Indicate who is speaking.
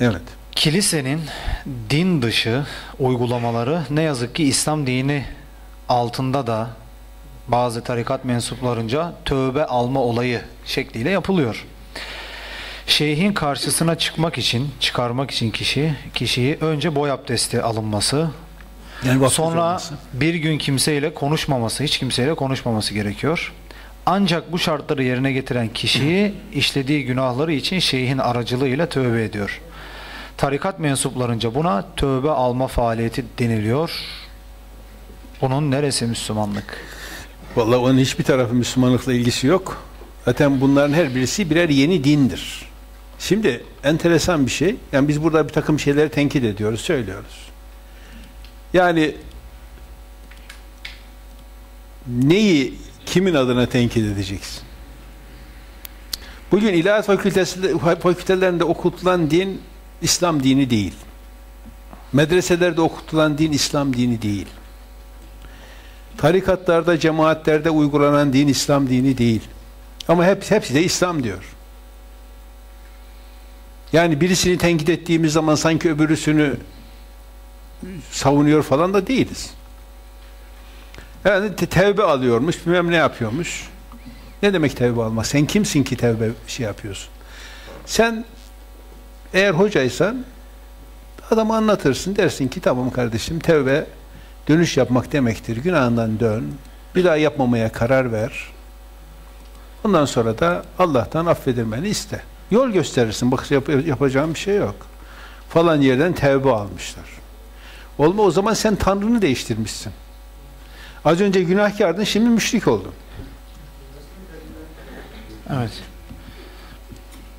Speaker 1: Evet.
Speaker 2: Kilisenin din dışı uygulamaları ne yazık ki İslam dini altında da bazı tarikat mensuplarınca tövbe alma olayı şekliyle yapılıyor. Şeyhin karşısına çıkmak için, çıkarmak için kişi, kişiyi önce boy abdesti alınması,
Speaker 1: Yani
Speaker 2: sonra
Speaker 1: olması.
Speaker 2: bir gün kimseyle konuşmaması, hiç kimseyle konuşmaması gerekiyor. Ancak bu şartları yerine getiren kişiyi işlediği günahları için şeyhin aracılığıyla tövbe ediyor. Tarikat mensuplarınca buna tövbe alma faaliyeti deniliyor. Bunun neresi Müslümanlık?
Speaker 1: Vallahi onun hiçbir tarafı Müslümanlıkla ilgisi yok. Zaten bunların her birisi birer yeni dindir. Şimdi enteresan bir şey. Yani biz burada bir takım şeyleri tenkit ediyoruz, söylüyoruz. Yani neyi kimin adına tenkit edeceksin? Bugün ilahiyat fakültelerinde okutulan din İslam dini değil. Medreselerde okutulan din İslam dini değil. Tarikatlarda, cemaatlerde uygulanan din İslam dini değil. Ama hep, hepsi de İslam diyor. Yani birisini tenkit ettiğimiz zaman sanki öbürüsünü savunuyor falan da değiliz. Yani te- tevbe alıyormuş, bilmem ne yapıyormuş. Ne demek tevbe almak? Sen kimsin ki tevbe şey yapıyorsun? Sen eğer hocaysan adamı anlatırsın. Dersin ki tamam kardeşim tevbe dönüş yapmak demektir. Günahından dön. Bir daha yapmamaya karar ver. Ondan sonra da Allah'tan affedilmeni iste. Yol gösterirsin. Bak yap- yapacağım bir şey yok. Falan yerden tevbe almışlar. Olma o zaman sen Tanrı'nı değiştirmişsin. Az önce günahkardın şimdi müşrik oldun.
Speaker 2: Evet.